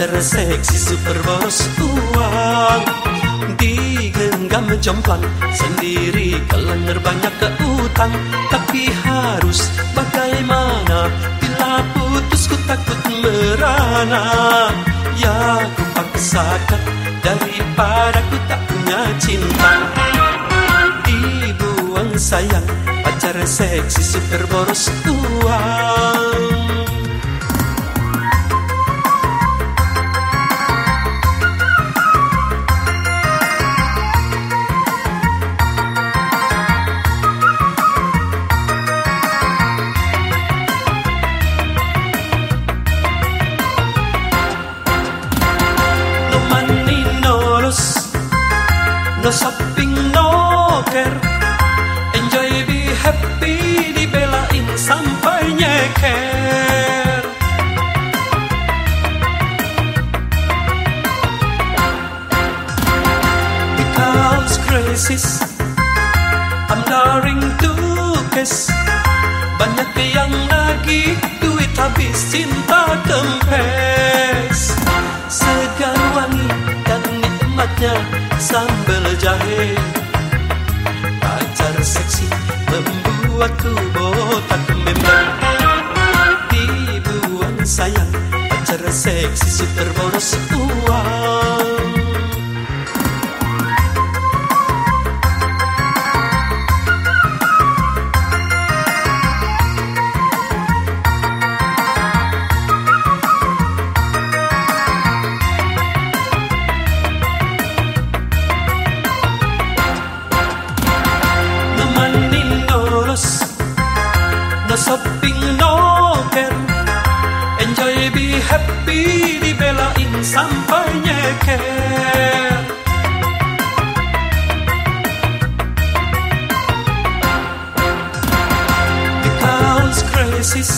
Dibuang sayang Pacar seksi super boros uang. Digenggam jomplang Sendiri kelengar banyak ke utang. Tapi harus bagaimana? Bila putus ku takut merana. Ya ku paksakan Daripada ku tak punya cinta. Dibuang sayang Pacar seksi super boros uang No shopping, no care. Enjoy, be happy Dibelain sampai nyeker. Because crisis I'm daring to kiss Banyak yang lagi Duit habis cinta kempes nikmatnya sambal jahe. Pacar seksi membuatku botak member Dibuang sayang Pacar seksi super boros uang sampai nyeker Because crisis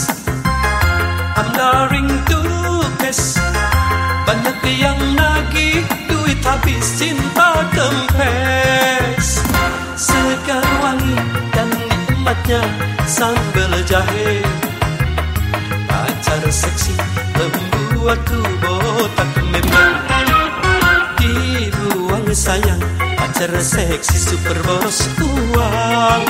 I'm daring to kiss Banyak yang nagih duit habis cinta kempes. Segar wangi dan nikmatnya sambal jahe. Pacar seksi membuatku botak memang. Dibuang sayang Pacar seksi super boros uang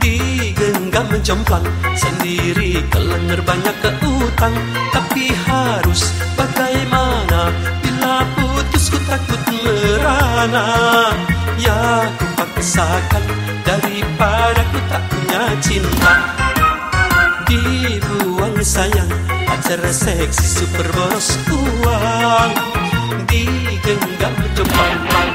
Digenggam jomplang Sendiri kelengar banyak ke utang. Tapi harus bagaimana Bila putus ku takut merana? Ya ku paksakan daripada ku tak punya cinta. Dibuang sayang pacar seksi super boros uang Digenggam jomplang